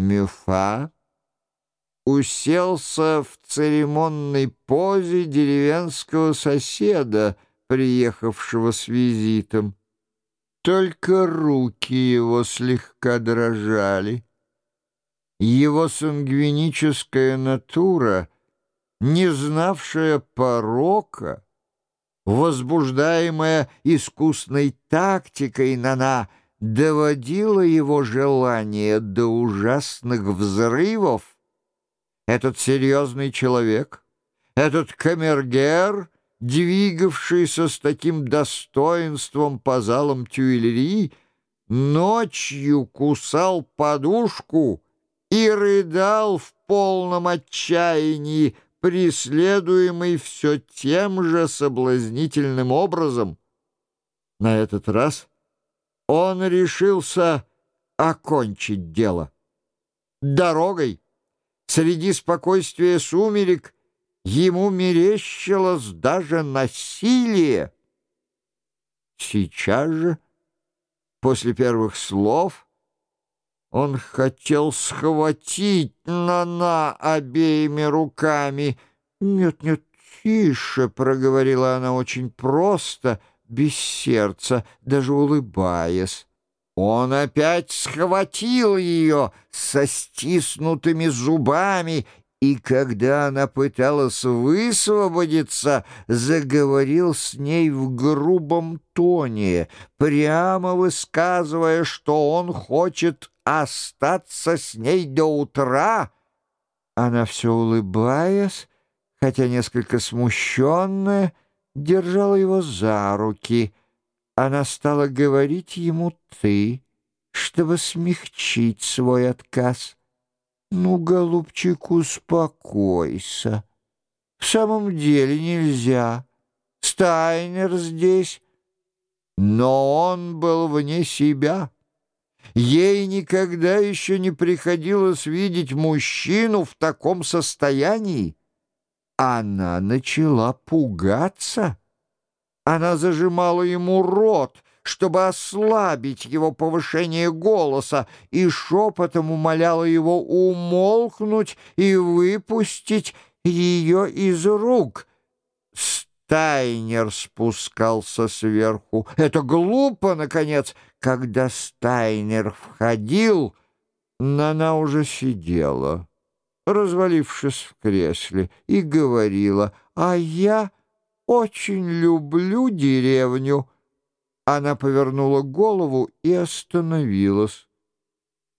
Мюфа уселся в церемонной позе деревенского соседа, приехавшего с визитом. Только руки его слегка дрожали. Его сангвиническая натура, не знавшая порока, возбуждаемая искусной тактикой Нана, доводила его желание до ужасных взрывов. Этот серьезный человек, этот камергер, двигавшийся с таким достоинством по залам Тюильри, ночью кусал подушку и рыдал в полном отчаянии, преследуемый все тем же соблазнительным образом. На этот раз он решился окончить дело. Дорогой, среди спокойствия сумерек, ему мерещилось даже насилие. Сейчас же, после первых слов, он хотел схватить Нана обеими руками. «Нет, нет, тише», — проговорила она очень просто, без сердца, даже улыбаясь. Он опять схватил ее со стиснутыми зубами и когда она пыталась высвободиться, заговорил с ней в грубом тоне, прямо высказывая, что он хочет остаться с ней до утра. Она все улыбаясь, хотя несколько смущенная, держала его за руки. Она стала говорить ему «ты», чтобы смягчить свой отказ. «Ну, голубчик, успокойся. В самом деле нельзя. Стайнер здесь». Но он был вне себя. Ей никогда еще не приходилось видеть мужчину в таком состоянии. Она начала пугаться. Она зажимала ему рот — чтобы ослабить его повышение голоса, и шепотом умоляла его умолкнуть и выпустить ее из рук. Стайнер спускался сверху. Это глупо, наконец. Когда Стайнер входил, Нана уже сидела, развалившись в кресле, и говорила, «А я очень люблю деревню». Она повернула голову и остановилась.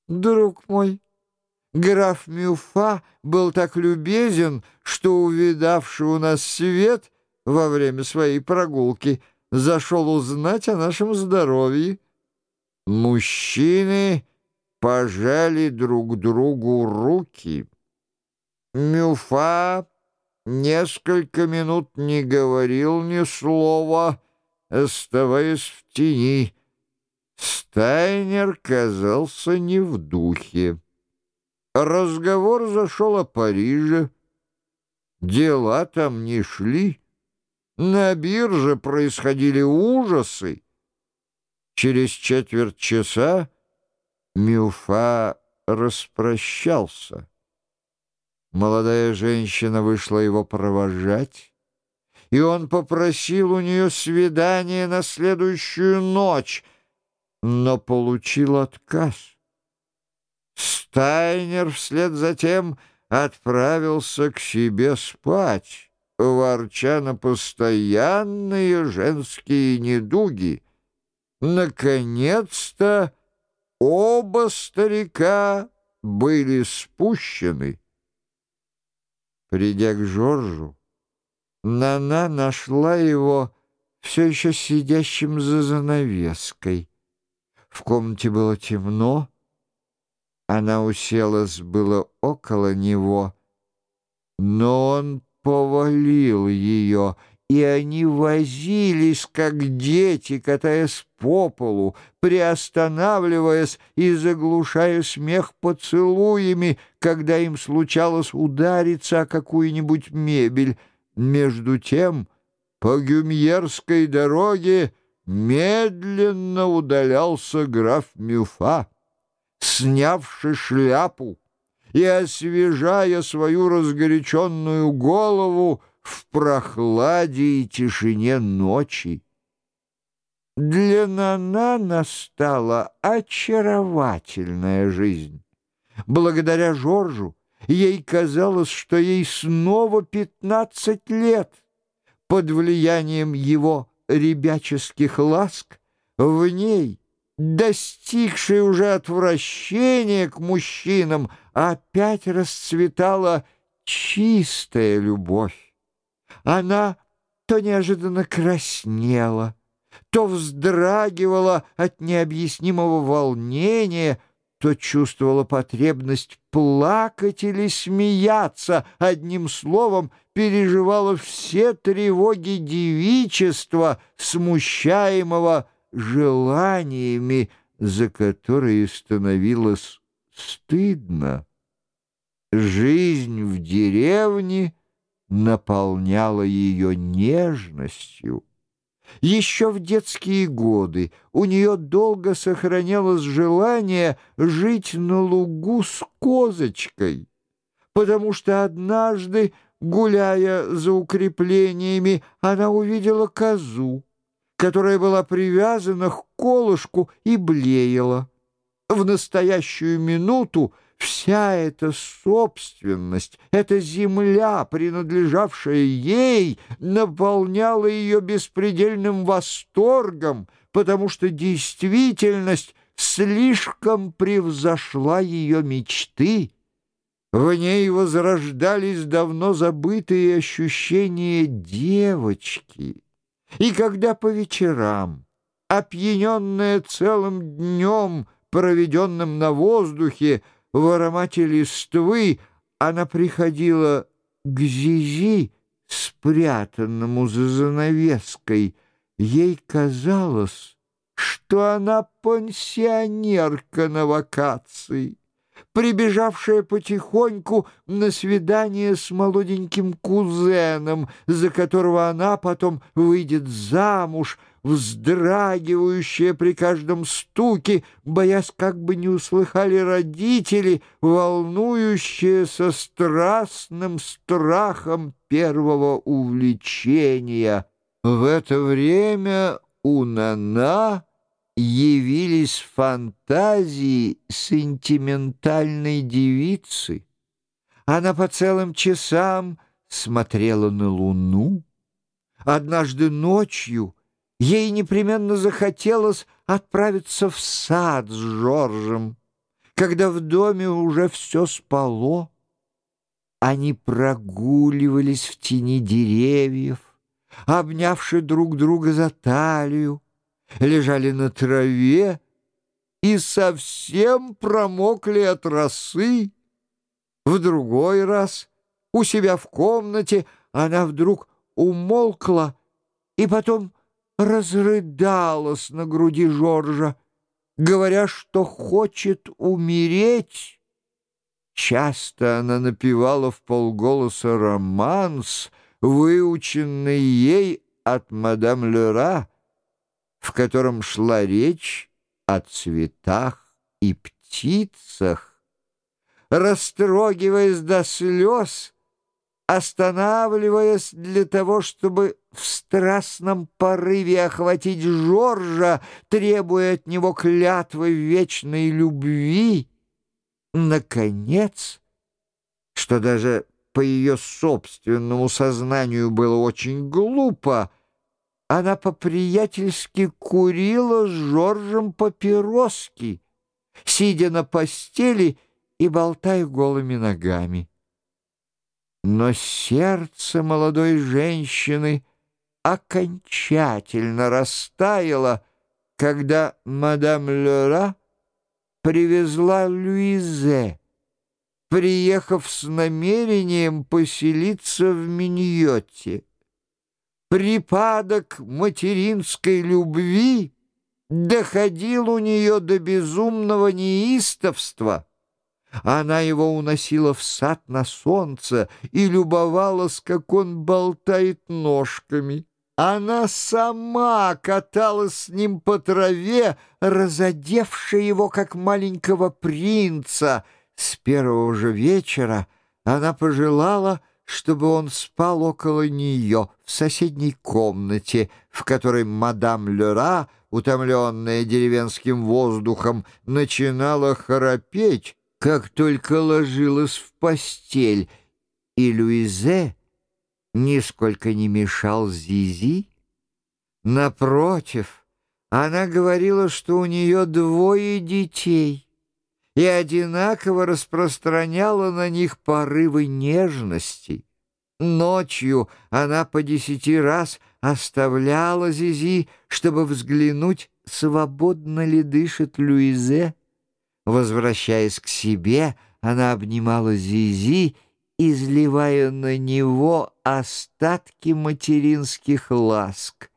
«Друг мой, граф Мюфа был так любезен, что, увидавший у нас свет во время своей прогулки, зашел узнать о нашем здоровье. Мужчины пожали друг другу руки. Мюфа несколько минут не говорил ни слова, оставаясь в тени. Стайнер казался не в духе. Разговор зашел о Париже. Дела там не шли. На бирже происходили ужасы. Через четверть часа Мюфа распрощался. Молодая женщина вышла его провожать и он попросил у нее свидание на следующую ночь, но получил отказ. Стайнер вслед за тем отправился к себе спать, ворча на постоянные женские недуги. Наконец-то оба старика были спущены. Придя к Жоржу, Нана нашла его все еще сидящим за занавеской. В комнате было темно. Она уселась было около него, но он повалил ее, и они возились, как дети, катаясь по полу, приостанавливаясь и заглушая смех поцелуями, когда им случалось удариться о какую-нибудь мебель — между тем по Гюмьерской дороге медленно удалялся граф Мюфа. С снявши шляпу и освежая свою разгоряченную голову в прохладе и тишине ночи. Для Нана настала очаровательная жизнь. Благодаря Жоржу ей казалось, что ей снова пятнадцать лет. Под влиянием его ребяческих ласк в ней, достигшей уже отвращения к мужчинам, опять расцветала чистая любовь. Она то неожиданно краснела, то вздрагивала от необъяснимого волнения, то чувствовала потребность плакать или смеяться, одним словом, переживала все тревоги девичества, смущаемого желаниями, за которые становилось стыдно. Жизнь в деревне наполняла ее нежностью. Еще в детские годы у нее долго сохранялось желание жить на лугу с козочкой, потому что однажды, гуляя за укреплениями, она увидела козу, которая была привязана к колышку и блеяла. В настоящую минуту Вся эта собственность, эта земля, принадлежавшая ей, наполняла ее беспредельным восторгом, потому что действительность слишком превзошла ее мечты. В ней возрождались давно забытые ощущения девочки. И когда по вечерам, опьяненная целым днем, проведенным на воздухе, в аромате листвы она приходила к Зизи, спрятанному за занавеской. Ей казалось, что она пансионерка на вакации, прибежавшая потихоньку на свидание с молоденьким кузеном, за которого она потом выйдет замуж — вздрагивающая при каждом стуке, боясь, как бы не услыхали родители, волнующая со страстным страхом первого увлечения. В это время у Нана явились фантазии сентиментальной девицы. Она по целым часам смотрела на луну. Однажды ночью — Ей непременно захотелось отправиться в сад с Жоржем, когда в доме уже все спало. Они прогуливались в тени деревьев, обнявши друг друга за талию, лежали на траве и совсем промокли от росы. В другой раз у себя в комнате она вдруг умолкла и потом разрыдалась на груди Жоржа, говоря, что хочет умереть. Часто она напевала в полголоса романс, выученный ей от мадам Лера, в котором шла речь о цветах и птицах. Растрогиваясь до слез, останавливаясь для того, чтобы в страстном порыве охватить Жоржа, требуя от него клятвы вечной любви. Наконец, что даже по ее собственному сознанию было очень глупо, она по-приятельски курила с Жоржем папироски, сидя на постели и болтая голыми ногами. Но сердце молодой женщины окончательно растаяло, когда мадам Лера привезла Луизе, приехав с намерением поселиться в Миньоте. Припадок материнской любви доходил у нее до безумного неистовства — она его уносила в сад на солнце и любовалась, как он болтает ножками. Она сама каталась с ним по траве, разодевшая его, как маленького принца. С первого же вечера она пожелала, чтобы он спал около нее в соседней комнате, в которой мадам Лера, утомленная деревенским воздухом, начинала храпеть, как только ложилась в постель, и Луизе нисколько не мешал Зизи. Напротив, она говорила, что у нее двое детей и одинаково распространяла на них порывы нежности. Ночью она по десяти раз оставляла Зизи, чтобы взглянуть, свободно ли дышит Луизе. Возвращаясь к себе, она обнимала Зизи изливая на него остатки материнских ласк.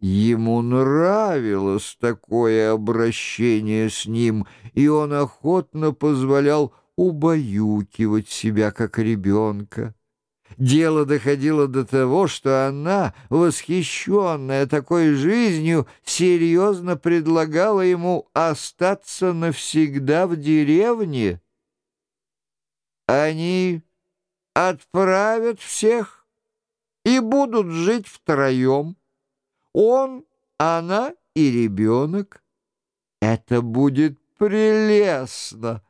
Ему нравилось такое обращение с ним, и он охотно позволял убаюкивать себя как ребенка. Дело доходило до того, что она, восхищенная такой жизнью, серьезно предлагала ему остаться навсегда в деревне. Они отправят всех и будут жить втроем. Он, она и ребенок. Это будет прелестно.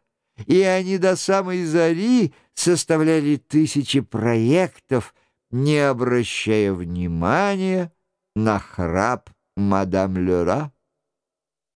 И они до самой зари составляли тысячи проектов, не обращая внимания на храп мадам Лера.